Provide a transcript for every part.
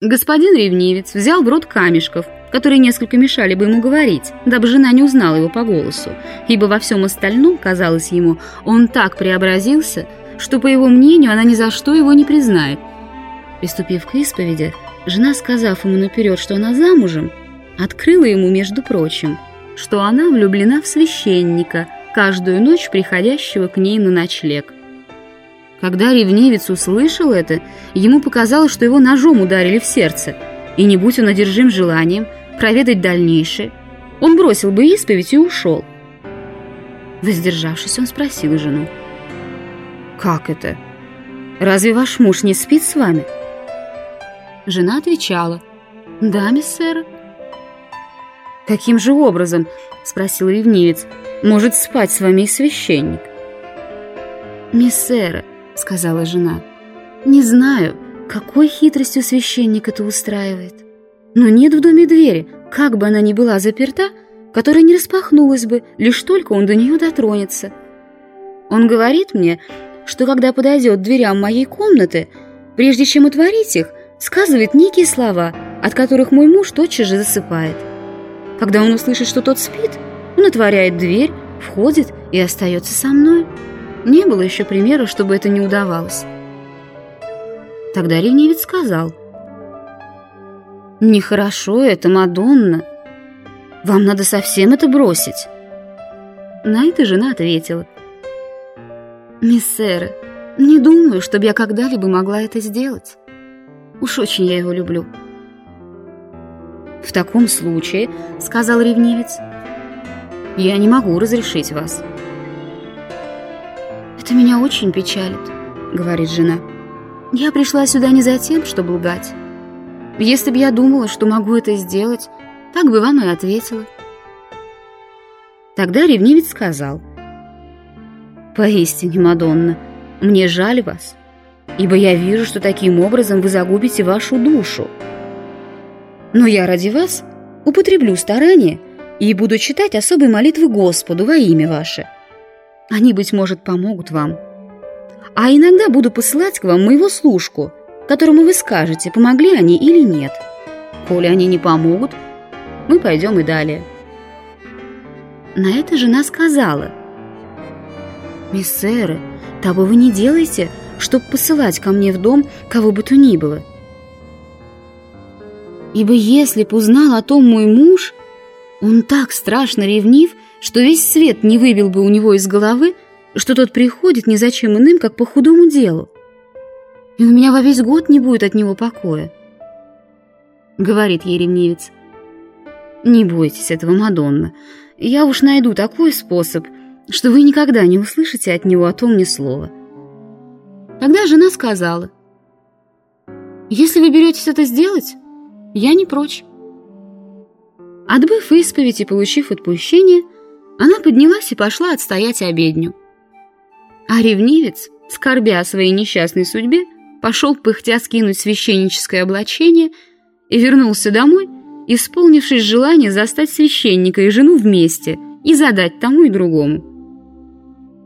Господин ревнивец взял в рот камешков, которые несколько мешали бы ему говорить, дабы жена не узнала его по голосу, ибо во всем остальном, казалось ему, он так преобразился, что, по его мнению, она ни за что его не признает. Приступив к исповеди, жена, сказав ему наперед, что она замужем, открыла ему, между прочим, что она влюблена в священника, каждую ночь приходящего к ней на ночлег. Когда ревнивец услышал это, ему показалось, что его ножом ударили в сердце, и не будь он одержим желанием проведать дальнейшее, он бросил бы исповедь и ушел. Воздержавшись, он спросил жену. «Как это? Разве ваш муж не спит с вами?» Жена отвечала. «Да, миссера». «Каким же образом, — спросил ревнивец, — может спать с вами и священник?» «Миссера, сказала жена. «Не знаю, какой хитростью священник это устраивает. Но нет в доме двери, как бы она ни была заперта, которая не распахнулась бы, лишь только он до нее дотронется. Он говорит мне, что когда подойдет к дверям моей комнаты, прежде чем отворить их, сказывает некие слова, от которых мой муж тотчас же засыпает. Когда он услышит, что тот спит, он отворяет дверь, входит и остается со мной». Не было еще примера, чтобы это не удавалось. Тогда ревнивец сказал. «Нехорошо это, Мадонна. Вам надо совсем это бросить». На это жена ответила. «Миссера, не думаю, чтобы я когда-либо могла это сделать. Уж очень я его люблю». «В таком случае, — сказал ревнивец, — я не могу разрешить вас». «Это меня очень печалит», — говорит жена. «Я пришла сюда не за тем, чтобы лгать. Если бы я думала, что могу это сделать, так бы вам и ответила». Тогда ревнивец сказал. «Поистине, Мадонна, мне жаль вас, ибо я вижу, что таким образом вы загубите вашу душу. Но я ради вас употреблю старание и буду читать особые молитвы Господу во имя ваше». Они, быть может, помогут вам. А иногда буду посылать к вам моего служку, которому вы скажете, помогли они или нет. Коли они не помогут, мы пойдем и далее. На это жена сказала. «Миссеры, того вы не делаете, чтобы посылать ко мне в дом кого бы то ни было. Ибо если б узнал о том мой муж, он так страшно ревнив, что весь свет не выбил бы у него из головы, что тот приходит ни за чем иным, как по худому делу. И у меня во весь год не будет от него покоя. Говорит ей ревнивец. Не бойтесь этого, Мадонна. Я уж найду такой способ, что вы никогда не услышите от него о том ни слова. Тогда жена сказала. Если вы беретесь это сделать, я не прочь. Отбыв исповедь и получив отпущение, она поднялась и пошла отстоять обедню. А ревнивец, скорбя о своей несчастной судьбе, пошел пыхтя скинуть священническое облачение и вернулся домой, исполнившись желание застать священника и жену вместе и задать тому и другому.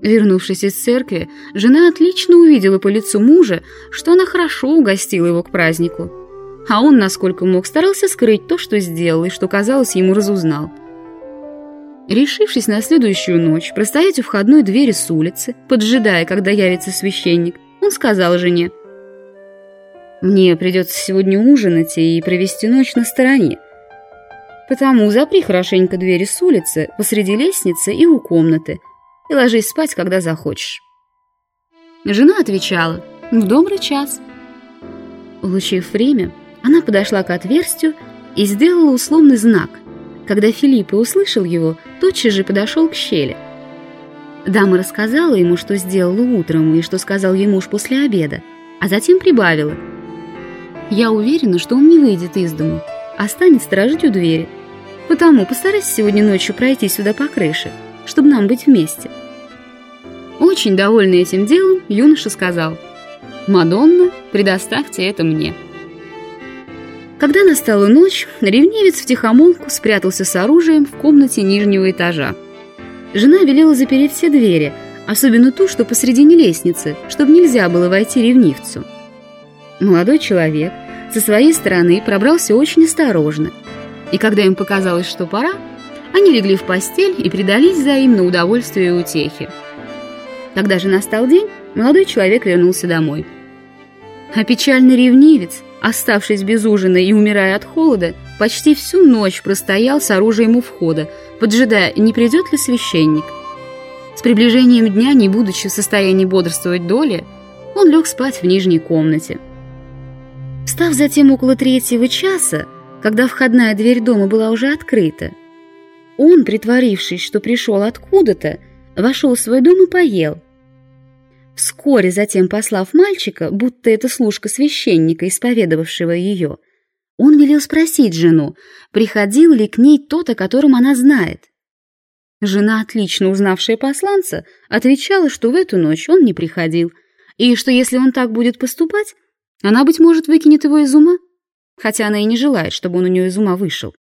Вернувшись из церкви, жена отлично увидела по лицу мужа, что она хорошо угостила его к празднику. А он, насколько мог, старался скрыть то, что сделал и что, казалось, ему разузнал – Решившись на следующую ночь простоять у входной двери с улицы, поджидая, когда явится священник, он сказал жене, «Мне придется сегодня ужинать и провести ночь на стороне. Потому запри хорошенько двери с улицы, посреди лестницы и у комнаты, и ложись спать, когда захочешь». Жена отвечала, «В добрый час». Улучив время, она подошла к отверстию и сделала условный знак, когда Филипп услышал его, тотчас же подошел к щели. Дама рассказала ему, что сделала утром и что сказал ей муж после обеда, а затем прибавила. «Я уверена, что он не выйдет из дому, а станет сторожить у двери. Потому постарайся сегодня ночью пройти сюда по крыше, чтобы нам быть вместе». Очень довольный этим делом, юноша сказал, «Мадонна, предоставьте это мне». Когда настала ночь, ревнивец втихомолку спрятался с оружием в комнате нижнего этажа. Жена велела запереть все двери, особенно ту, что посредине лестницы, чтобы нельзя было войти ревнивцу. Молодой человек со своей стороны пробрался очень осторожно, и когда им показалось, что пора, они легли в постель и предались взаимно удовольствию и утехе. Когда же настал день, молодой человек вернулся домой. А печальный ревнивец, оставшись без ужина и умирая от холода, почти всю ночь простоял с оружием у входа, поджидая, не придет ли священник. С приближением дня, не будучи в состоянии бодрствовать доли, он лег спать в нижней комнате. Встав затем около третьего часа, когда входная дверь дома была уже открыта, он, притворившись, что пришел откуда-то, вошел в свой дом и поел. Вскоре затем, послав мальчика, будто это служка священника, исповедовавшего ее, он велел спросить жену, приходил ли к ней тот, о котором она знает. Жена, отлично узнавшая посланца, отвечала, что в эту ночь он не приходил, и что если он так будет поступать, она, быть может, выкинет его из ума, хотя она и не желает, чтобы он у нее из ума вышел.